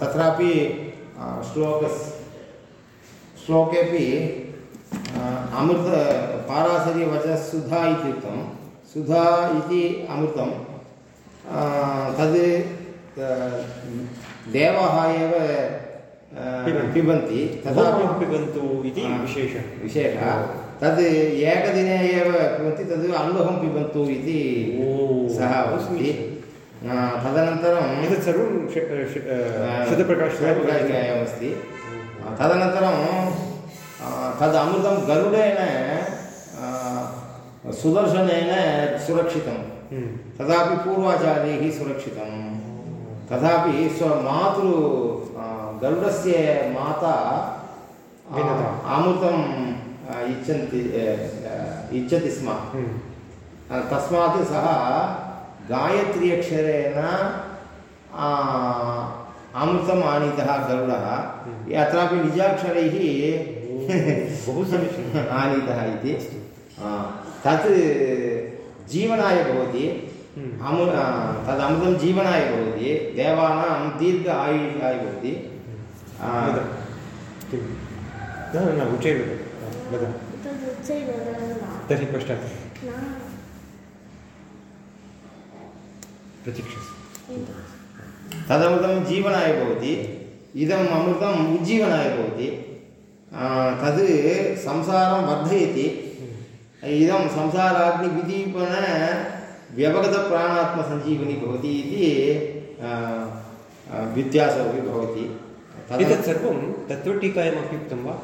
तत्रापि श्लोक श्लोकेपि अमृत पाराशर्यवचः इति उक्तं। सुधा इति अमृतं। तद् देवाः एव पिबन्ति। तथापि पिबन्तु इति विशेषः। विशेषः। तद् एकदिने एव पिबन्ति तद् पिबन्तु इति सः वदति। तदनन्तरं एतत् सर्वं श- श- शुद्धप्रकाशः अस्ति तदनन्तरं तद् अमृतं गरुडेन सुदर्शनेन सुरक्षितं। तथापि पूर्वाचार्यैः सुरक्षितं तथापि स्वमातृ गरुडस्य माता अ, भिन्नता। अमृतं अ, इच्छन्ति इच्छति स्म तस्मात् सः गायत्री अक्षरेण आ, अमृतम् आनीतः गरुडः अत्रापि निजाक्षरैः बहु समीचीनम् आनीतः इति। तत् जीवनाय भवति। हम्म। अमु आ, तद् अमृतं जीवनाय भवति। देवानां दीर्घ आयुषाय भवति। किं न न उच्चैः वद। तर्हि पश्चात्। न प्रतीक्षसि तदमृतं जीवनाय भवति इदम् अमृतम् उज्जीवनाय भवति। तद् संसारं वर्धयति। इदं संसाराग्निविदीपन व्यवगतप्राणात्मसञ्जीवनी भवति इति आ, भवति। एतत् सर्वं तत्त्वटीकायामपि उक्तं वा?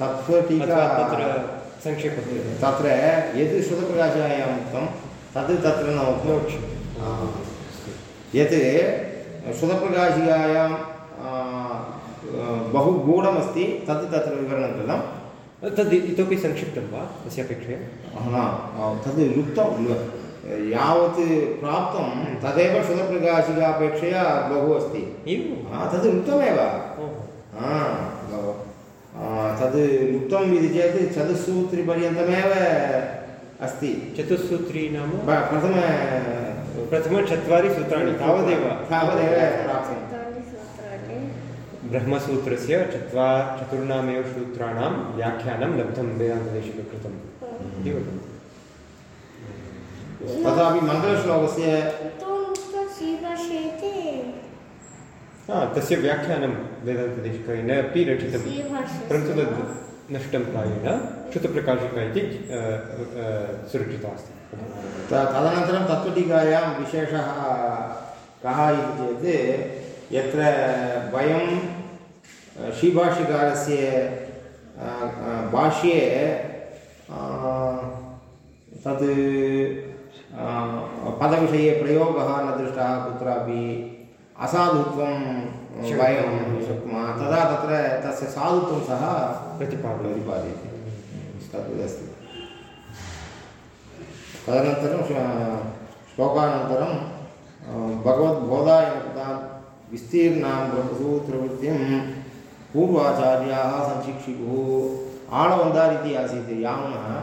तत्त्वटीका तत्र संक्षेपः तत्र यद् श्रुतप्रकाशायाम् उक्तं तद् तत्र न उक्तं। यत् श्रुतप्रकाशिकायां आ, बहु गूढमस्ति तद् तत्र विवरणं कृतं तद् इतोपि संक्षिप्तं वा? तस्य अपेक्षया? न तद् लुप्तं यावत् प्राप्तं तदेव श्रुतप्रकाशिकापेक्षया बहु अस्ति। तद् लुप्तमेव। तद् लुप्तम् इति चेत् चतुस्सूत्रिपर्यन्तमेव अस्ति। चतुस्सूत्री नाम? ब- प्रथम प्रथमचत्वारि सूत्राणि तावदेव। तावदेव चत्वारि ब्रह्मसूत्रस्य चत्वारि चतुर्णामेव सूत्राणां व्याख्यानं लब्धं वेदान्तदेशिककृतम् इति वदन्ति तथापि मङ्गलश्लोकस्य हा तस्य व्याख्यानं वेदान्तदेशिकेन अपि रचितं परन्तु तद् नष्टं प्रायेण। श्रुतप्रकाशिका इति सुरक्षिता अस्ति। तदनन्तरं तत्त्वटीकायां विशेषः कः इति चेत् यत्र वयं श्रीभाष्यकारस्य भाष्ये तत् पदविषये प्रयोगः न दृष्टः कुत्रापि असाधुत्वं वयं शक्नुमः। तदा तत्र तस्य साधुत्वं सः प्रतिपादयति। प्रतिपादयति। तद्वदस्ति तदनन्तरं श्लो- श्लोकानन्तरं भगवद्बोधाय कृतां विस्तीर्णां ब्रह्मसूत्रवृत्तिं पूर्वाचार्याः संशिक्षिकुः आळवन्दार् इति आसीत् यामुनः।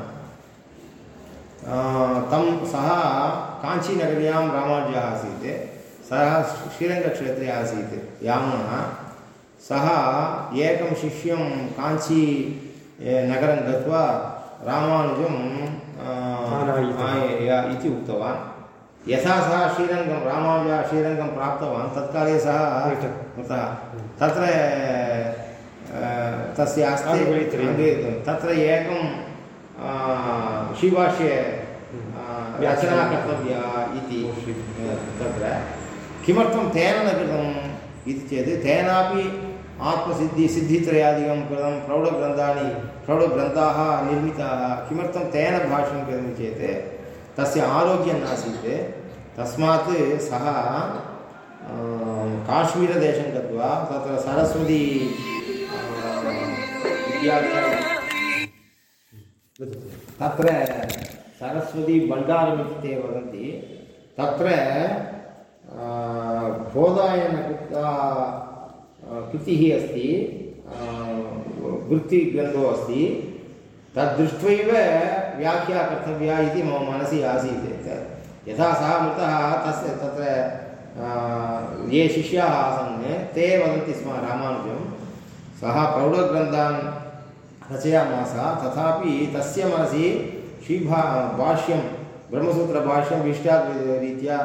अ, तं सः काञ्चीनगर्यां रामानुजः आसीत्। सः श्रीरङ्गक्षेत्रे आसीत् यामुनः। सः एकं शिष्यं काञ्ची नगरं गत्वा रामानुजं इति उक्तवान् यथा सः श्रीरङ्गं रामानुजः श्रीरङ्गं प्राप्तवान् तत्काले सः मृतः। तत्र तस्य। अङ्गीकृतं। तत्र एकं अ, रचना कर्तव्या इति तत्र किमर्थं तेन न कृतम् इति चेत् तेनापि आत्मसिद्धि सिद्धित्रयादिकं कृतं प्रौढग्रन्थानि प्रौढग्रन्थाः निर्मिताः किमर्थं तेन भाष्यं कृतं चेत् तस्य आरोग्यं नासीत् तस्मात् सः काश्मीरदेशं गत्वा तत्र सरस्वती अ, तत्र सरस्वती ते वदन्ति तत्र बोधायनकृता आ, कृतिः अस्ति वृत्तिग्रन्थो अस्ति। तद्दृष्ट्वैव व्याख्या कर्तव्या इति मम मनसि आसीत्। यथा सः मृतः तस्य तत्र ये शिष्याः आसन् ते वदन्ति स्म रामानुजं सः प्रौढग्रन्थान् रचयामास तथापि तस्य मनसि श्रीभा भाष्यं ब्रह्मसूत्रभाष्यं विशिष्टाद्वैतरीत्या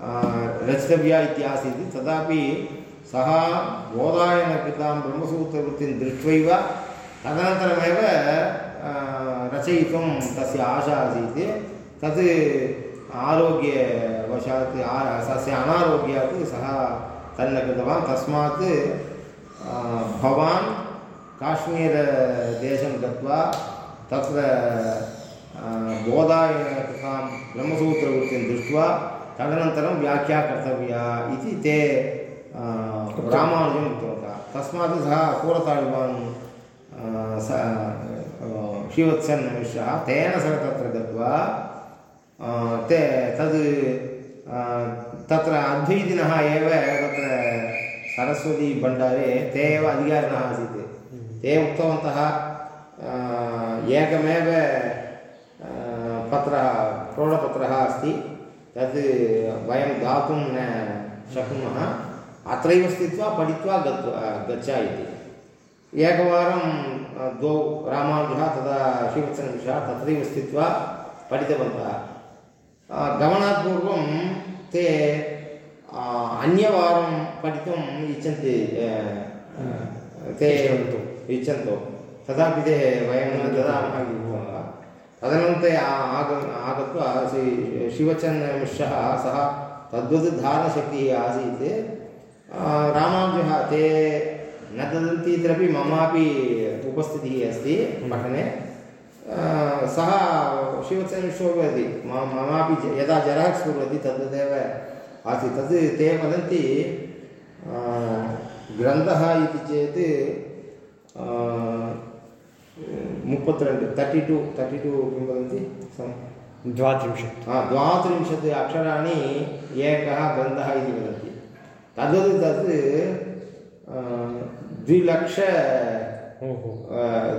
आ, रचितव्या इत्यासीत्। तथापि सः बोधायन कृतां ब्रह्मसूत्रवृत्तिं दृष्ट्वैव तदनन्तरमेव रचयितुं तस्य आशा आसीत्। तत् आरोग्यवशात् तस्य अनारोग्यात् सः तन्न कृतवान्। तस्मात् भवान् काश्मीरदेशं गत्वा तत्र आ, बोधाय कृतां ब्रह्मसूत्रवृत्तिं दृष्ट्वा तदनन्तरं व्याख्या कर्तव्या इति ते रामानुजम् उक्तवन्तः तस्मात् सः पूरताळिबान् स श्रीवत्सन् मिश्रः तेन सह तत्र गत्वा ते तद् तत्र अद्वैतिनः एव तत्र सरस्वतीभण्डारे ते एव अधिकारिणः आसीत् ते उक्तवन्तः एकमेव पत्रः प्रौढपत्रः अस्ति तद् वयं दातुं न शक्नुमः अत्रैव स्थित्वा पठित्वा गत्वा गच्छ इति। एकवारं द्वौ रामानुजः तथा श्रीवत्सनमिश्रः तत्रैव स्थित्वा पठितवन्तः। गमनात् पूर्वं ते अन्यवारं पठितुम् इच्छन्ति ते इच्छन्तु। तथापि ते वयं न ददामः तदनन्तरं आग आगत्वा श्री शिवचन्द्रमिश्रः सः तद्वत् धारणशक्तिः आसीत्। रामानुजः ते न ददन्ति इत्यपि ममापि उपस्थितिः अस्ति पठने। सः वदति मम ममापि यदा जराक्स् कुर्वन्ति तद्वदेव आसीत्। तद् ते वदन्ति ग्रन्थः इति चेत् मुप्पत्रेण्ड् तर्टि टु तर्टि टु किं वदन्ति? द्वात्रिंशत्। हा, द्वात्रिंशत् अक्षराणि एकः ग्रन्थः इति वदन्ति। तद्वत् तत् द्विलक्ष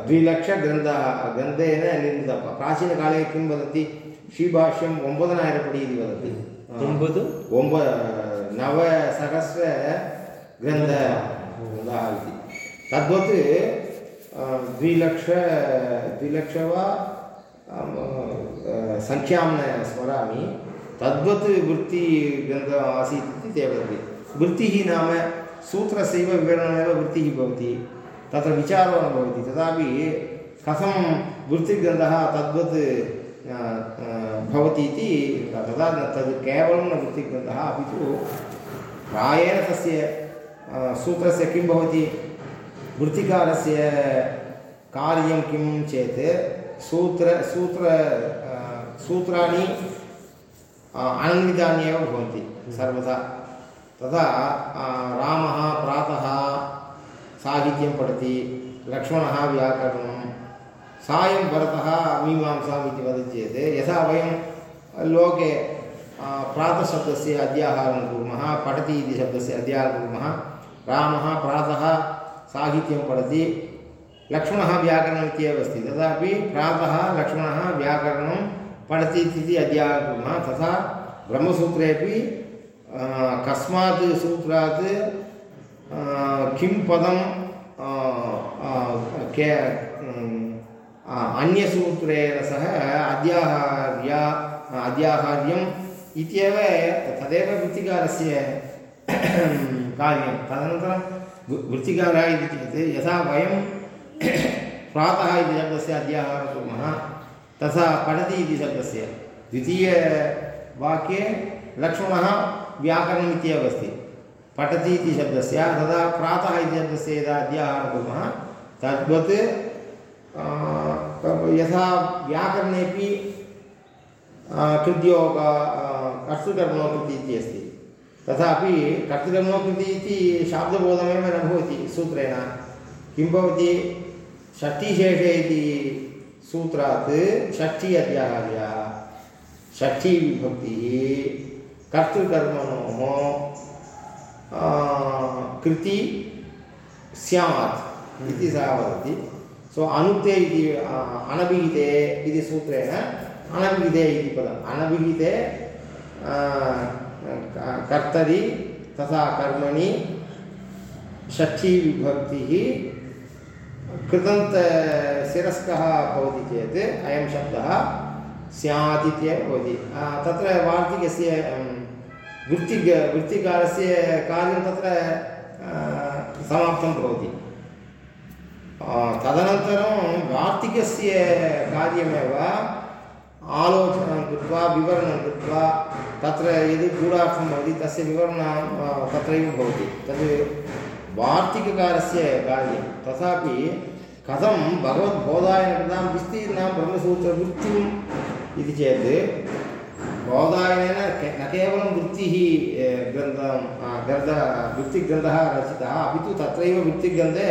द्विलक्षग्रन्थः ग्रन्थेन निर्मितः प्राचीनकाले किं वदन्ति श्रीभाष्यम् ओम्बदनायरपडि इति वदन्ति ओम्बद् ओम्ब नवसहस्र ग्रन्थ इति तद्वत् द्विलक्ष द्विलक्ष वा सङ्ख्यां न स्मरामि तद्वत् वृत्तिग्रन्थः आसीत् इति ते वदन्ति वृत्तिः नाम सूत्रस्यैव विवरणमेव वृत्तिः भवति। तत्र विचारो न भवति। तथापि कथं वृत्तिग्रन्थः तद्वत् भवति इति न तद् केवलं न वृत्तिग्रन्थः अपि तु प्रायेण तस्य सूत्रस्य किं भवति? वृत्तिकारस्य कार्यं किं चेत् सूत्र सूत्र सूत्राणि अ, अनन्वितान्येव भवन्ति सर्वदा अ, रामः प्रातः साहित्यं पठति लक्ष्मणः व्याकरणं सायं भरतः मीमांसाम् इति वदति चेत् यथा वयं लोके प्रातःशब्दस्य अध्याहारं कुर्मः पठति इति शब्दस्य अध्याहारं कुर्मः रामः प्रातः साहित्यं पठति लक्ष्मणः व्याकरणम् इत्येव अस्ति। तथापि प्रातः लक्ष्मणः व्याकरणं पठति इति अध्याहारं कुर्मः तथा ब्रह्मसूत्रेपि कस्मात् सूत्रात् किं पदं के अन्यसूत्रेण सह अध्याहार्य अध्याहार्यम् इत्येव तदेव वृत्तिकारस्य कार्यं तदनन्तरं वृत्तिकारः इति चेत् यथा वयं प्रातः इति शब्दस्य अध्याहारं कुर्मः तथा पठति इति शब्दस्य द्वितीयवाक्ये लक्ष्मणः व्याकरणम् इत्येव अस्ति पठति इति शब्दस्य। तदा प्रातः इति शब्दस्य यदा अध्याहारं कुर्मः, तद्वत् यथा व्याकरणेपि कृद्योग कर्तृकर्मणोकृति इति अस्ति। तथापि कर्तृकर्मोकृति इति शाब्दबोधमेव न भवति सूत्रेण। किं भवति? षष्ठीशेषे इति सूत्रात् षष्ठी अध्याहार्यः। षष्ठीविभक्तिः कर्तृकर्मणोः कृति स्यात् इति सः वदति. सो अनुक्ते इति अनभिहिते इति सूत्रेण, अनभिहिते इति पदम्. अनभिहिते कर्तरि तथा कर्मणि षष्ठी विभक्तिः कृदन्त शिरस्कः भवति चेत्, अयं शब्दः स्यात् इत्येव भवति. तत्र वार्तिकस्य वृत्तिग वृत्तिकारस्य कार्यं तत्र समाप्तं भवति। तदनन्तरं वार्तिकस्य कार्यमेव आलोचनं कृत्वा, विवरणं कृत्वा, तत्र यदि गूढार्थं भवति, तस्य विवरणं तत्रैव भवति। तद् वार्तिककारस्य कार्यं। तथापि कथं भगवद्बोधाय कृतां विस्तीर्णां ब्रह्मसूत्रवृत्तिम् इति चेत् बोधायनेन के- न केवलं वृत्तिः ए, ग्रन्थं आ, ग्रन्थः वृत्तिग्रन्थः रचितः अपि तु तत्रैव वृत्तिग्रन्थे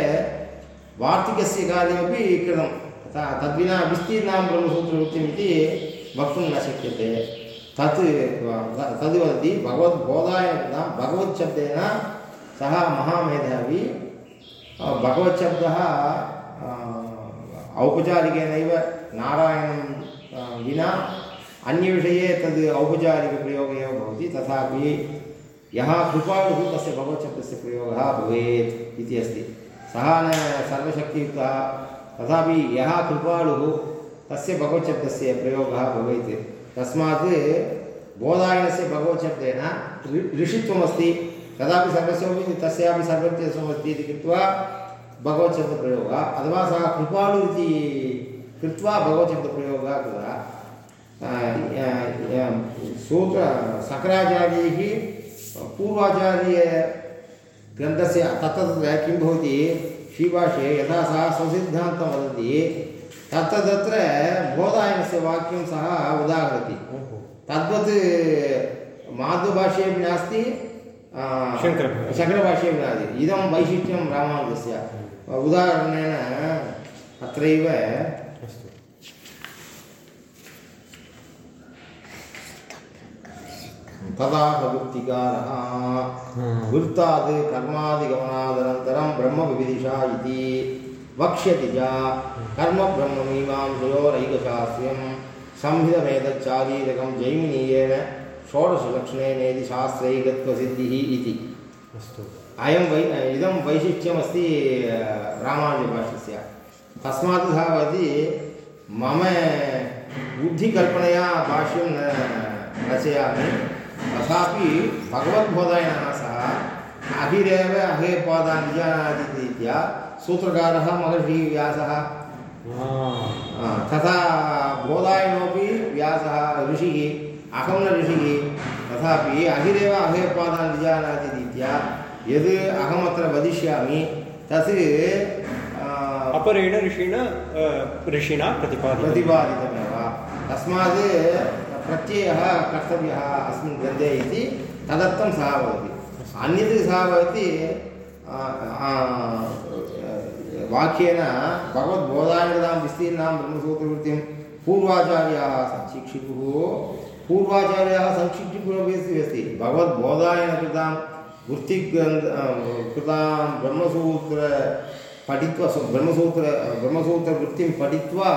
वार्तिकस्य कार्यमपि कृतं तथा तद्विना विस्तीर्णां ब्रह्मसूत्रवृत्तिम् इति वक्तुं न शक्यते तत् व- तद् वदति भगवद्बोधाय कृतां भगवच्छब्देन सः महामेधावी आ, भगवच्छब्दः आ, औपचारिकेनैव नारायणं आ, विना अन्यविषये तद् औपचारिकप्रयोगः एव भवति, तथापि यः कृपालुः तस्य भगवच्छब्दस्य प्रयोगः भवेत् इति अस्ति। सः न सर्वशक्तियुक्तः, तथापि यः कृपालुः तस्य भगवच्छब्दस्य प्रयोगः भवेत्। तस्मात् बोधायनस्य भगवच्छब्देन ऋषित्वमस्ति। तदापि सर्वस्वपि तस्यापि सर्वज्ञत्वमस्ति इति कृत्वा भगवच्छब्दप्रयोगः अथवा सः कृपालु इति कृत्वा भगवच्छब्दप्रयोगः कृतः। सूत्र शङ्कराचार्यैः पूर्वाचार्यग्रन्थस्य तत्तत्र किं भवति? श्रीभाष्ये यथा सः स्वसिद्धान्तं वदति तत्तदत्र बोधायनस्य वाक्यं सः उदाहरति। तद्वत् मातृभाष्येपि नास्ति आ, शङ्करभाष्ये। शङ्करभाष्ये नास्ति। इदं वैशिष्ट्यं रामानुजस्य। उदाहरणेन अत्रैव तदा प्रवृत्तिकारः वृत्तात् कर्मादिगमनादनन्तरं ब्रह्मविविदिशा इति वक्ष्यति च कर्मब्रह्ममीमांसयोरैकशास्त्र्यं संहितमेतच्चारीरकं जैमिनीयेन षोडशलक्षणेनेति शास्त्रैकत्वसिद्धिः इति। अस्तु। अयं वै इदं वैशिष्ट्यमस्ति रामानुजभाष्यस्य तस्मात् सः वदति मम बुद्धिकल्पनया भाष्यं रचयामि। तथापि भगवद्बोधायनः सः अहिरेव सूत्रकारः महर्षिः व्यासः। आ, आ, तथा बोधायनोपि व्यासः ऋषिः अहं न ऋषिः तथापि अहिरेव अहेपादान् विजानाति रीत्या यद् अहमत्र वदिष्यामि तत् अपरेण ऋषिणा ऋषिणा प्रतिपादितं प्रतिपादितमेव। तस्मात् प्रत्ययः कर्तव्यः अस्मिन् ग्रन्थे इति तदर्थं सः वदति। अन्यत् सः वदति वाक्येन भगवद्बोधायनतां विस्तीर्णां ब्रह्मसूत्रवृत्तिं पूर्वाचार्याः संशिक्षिपुः पूर्वाचार्याः संशिक्षिपुरपि अस्ति भगवद्बोधायन कृतां वृत्तिग्रन्थ कृतां ब्रह्मसूत्र पठित्वा, ब्रह्मसूत्र, ब्रह्मसूत्रवृत्तिं पठित्वा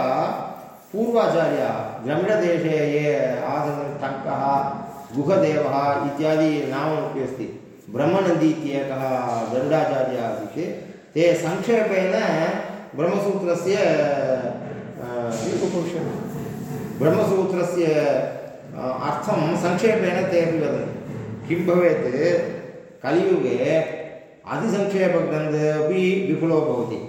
पूर्वाचार्याः द्रविडदेशे ये आसन् टङ्कः गुहदेवः इत्यादि नाममपि अस्ति। ब्रह्मनन्दी इत्येकः गरुडाचार्यः आसीत् ते संक्षेपेण ब्रह्मसूत्रस्य ब्रह्मसूत्रस्य अर्थं संक्षेपेण ते अपि वदन्ति। किं भवेत्? कलियुगे अतिसंक्षेपग्रन्थः अपि विपुलो भवति।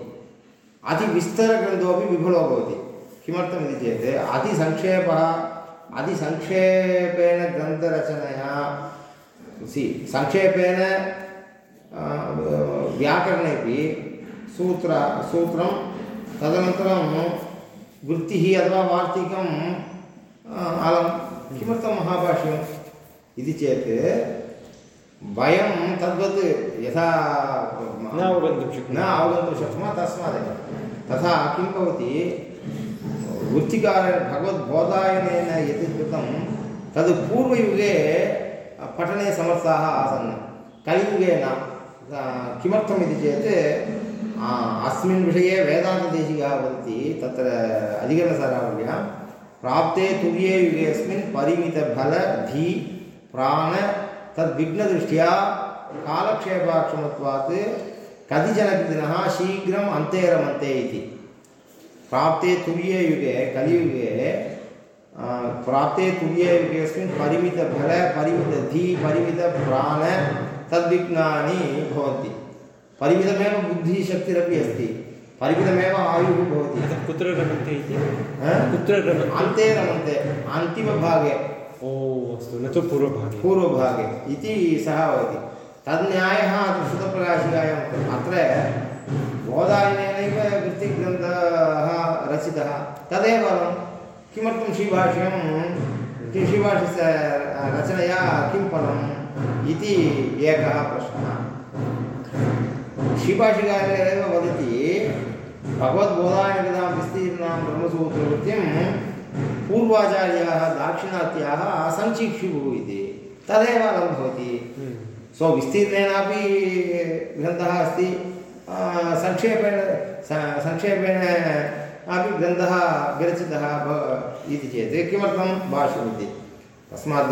अतिविस्तरग्रन्थोपि विपुलो भवति। किमर्थमिति चेत् अतिसंक्षेपः अतिसंक्षेपेण ग्रन्थरचनया सि संक्षेपेण अ, व्याकरणेपि सूत्र सूत्रं तदनन्तरं वृत्तिः अथवा वार्तिकम् अलं किमर्थं महाभाष्यम् इति चेत् वयं तद्वत् यथा न अवगन्तुं न अवगन्तुं शक्नुमः तस्मादेव। तथा किं भवति? वृत्तिकार भगवद्बोधायनेन यत् कृतं तद् पूर्वयुगे पठने समर्थाः आसन् कलियुगे न किमर्थमिति चेत् अस्मिन् विषये वेदान्तदेशिकः वदति तत्र अधिकरणसारावल्यां प्राप्ते तुर्ये युगेऽस्मिन् परिमितबल धी प्राण तद्विघ्नदृष्ट्या कालक्षेपाक्षमत्वात् कतिचन कृतिनः शीघ्रम् अन्तेरमन्ते इति प्राप्ते तुर्ये युगे कलियुगे प्राप्ते तुर्ये युगेऽस्मिन् परिमितफल परिमितधी परिमितप्राण तद्विघ्नानि भवन्ति। परिमितमेव बुद्धिशक्तिरपि अस्ति। परिमितमेव आयुः भवति। कुत्र रमन्ते इति? कुत्र अन्ते रमन्ते अन्तिमभागे। ओ अस्तु न तु पूर्वभागे। पूर्वभागे। इति सः वदति। तन्न्यायः अत्र श्रुतप्रकाशिकायाम् अत्र गोदायनेनैव वृत्तिग्रन्थः रचितः तदेव किमर्थं श्रीभाष्यं श्रीभाष्यस्य रचनया किं फलम् इति एकः प्रश्नः श्रीभाष्यकारः एव वदति भगवद्बोधायनकृतां विस्तीर्णां ब्रह्मसूत्रवृत्तिं पूर्वाचार्याः दाक्षिणात्याः सञ्चीक्षुः इति तदेव अलं भवति। सो विस्तीर्णेनापि ग्रन्थः अस्ति संक्षेपेण संक्षेपेण अपि ग्रन्थः विरचितः इति चेत् किमर्थं भाष्यम् इति तस्मात्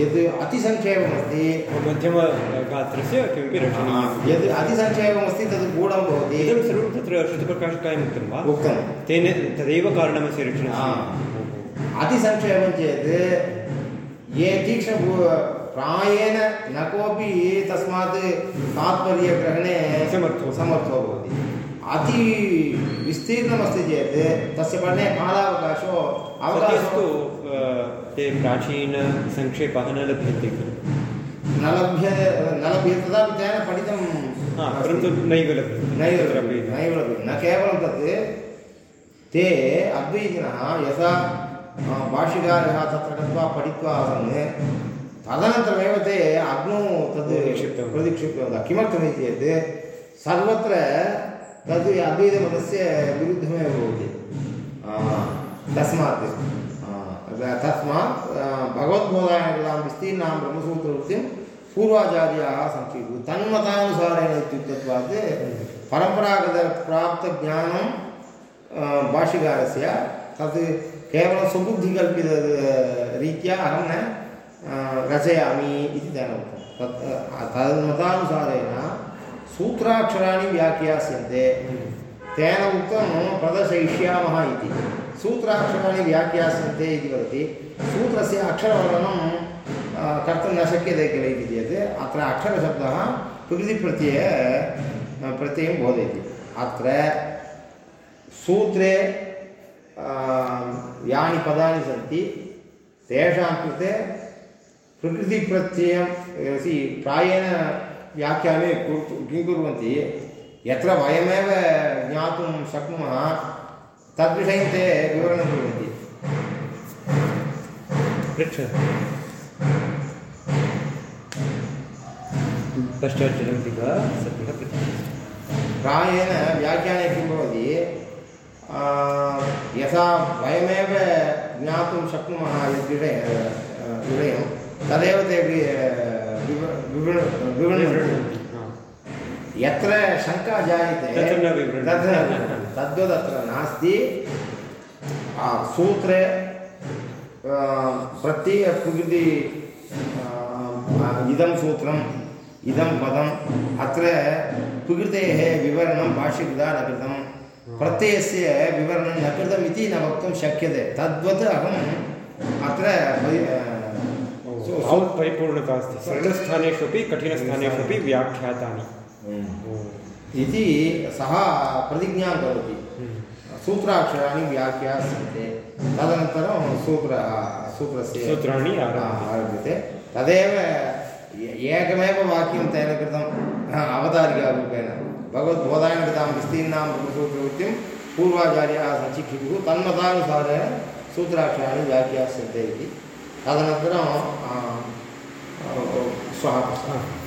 यद् अतिसङ्क्षेपमस्ति मध्यमगात्रस्य किमपि यद् अतिसङ्क्षेपमस्ति तद् गूढं भवति इदं सर्वं तत्र श्रुतप्रकाशिकायाम् उक्तं वा उक्तं तेन तदेव कारणमस्य रचनस्य अतिसङ्क्षेपं चेत् ये तीक्ष्ण प्रायेण न कोऽपि तस्मात् तात्पर्यग्रहणे समर्थो। समर्थो भवति। अति विस्तीर्णमस्ति चेत् तस्य पठने कालावकाशो अवकाशस्तु ते प्राचीनसङ्क्षेपः न लभ्यन्ते खलु। न लभ्य न लभ्यते तदापि तेन पठितं परन्तु नैव लभ्यते नैव लभ्यते, नैव लभ्यते न केवलं तत् ते अद्वैतिनः यथा भाष्यकारः तत्र गत्वा पठित्वा आसन् तदनन्तरमेव ते अग्नौ तद् प्रतिक्षिप्तवन्तः। किमर्थमिति चेत् सर्वत्र तद् अद्वैतमतस्य विरुद्धमेव भवति तस्मात् तस्मात् भगवद्बोधायनकृतां विस्तीर्णां ब्रह्मसूत्रवृत्तिं पूर्वाचार्याः सङ्क्षिप्तुः तन्मतानुसारेण इत्युक्तत्वात् परम्परागतप्राप्तज्ञानं भाष्यकारस्य तत् केवलं स्वबुद्धिकल्पित रीत्या अहं न रचयामि इति तेन उक्तं तत् तन्मतानुसारेण सूत्राक्षराणि व्याख्यास्यन्ते। तेन उक्तं प्रदर्शयिष्यामः इति। सूत्राक्षराणि व्याख्यास्यन्ते इति वदति। सूत्रस्य अक्षरवर्णनं कर्तुं न शक्यते किल इति चेत्, अत्र अक्षरशब्दः प्रकृतिप्रत्यय प्रत्ययं बोधयति। अत्र सूत्रे यानि पदानि सन्ति, तेषां कृते प्रकृतिप्रत्ययं सि प्रायेण व्याख्याने किं कुर्वन्ति यत्र वयमेव ज्ञातुं शक्नुमः तद्विषये ते विवरणं कुर्वन्ति। प्रायेण व्याख्याने किं भवति यथा वयमेव ज्ञातुं शक्नुमः यद्विषय विषयं तदेव ते वि- विव- विवृ- विवृण्वन्ति हा। यत्र शङ्का जायते तत्र। तद्वदत्र नास्ति सूत्रे आ, प्रत्ययप्रकृति इदं सूत्रम् इदं पदम् अत्र प्रकृतेः विवरणं भाष्यकृता न कृतं प्रत्ययस्य विवरणं न कृतम् इति न वक्तुं शक्यते तद्वत् अहम् अत्र परिपूर्णता अस्ति। सरलस्थानेषु अपि कठिनस्थानेषु अपि व्याख्यातानि। सु- ओ। इति सः प्रतिज्ञां करोति। हम्म। सूत्राक्षराणि व्याख्यास्यन्ते तदनन्तरं सूत्र सूत्रस्य सूत्राणि आ, आरभ्यते। तदेव एकमेव वाक्यं तेन कृतं हा, अवतारिकारूपेण। भगवद्बोधायन कृतां विस्तीर्णां ब्रह्मसूत्रवृत्तिं पूर्वाचार्याः सचिक्षितुः तन्मतानुसारेण सूत्राक्षराणि इति। श्वः पश्यामः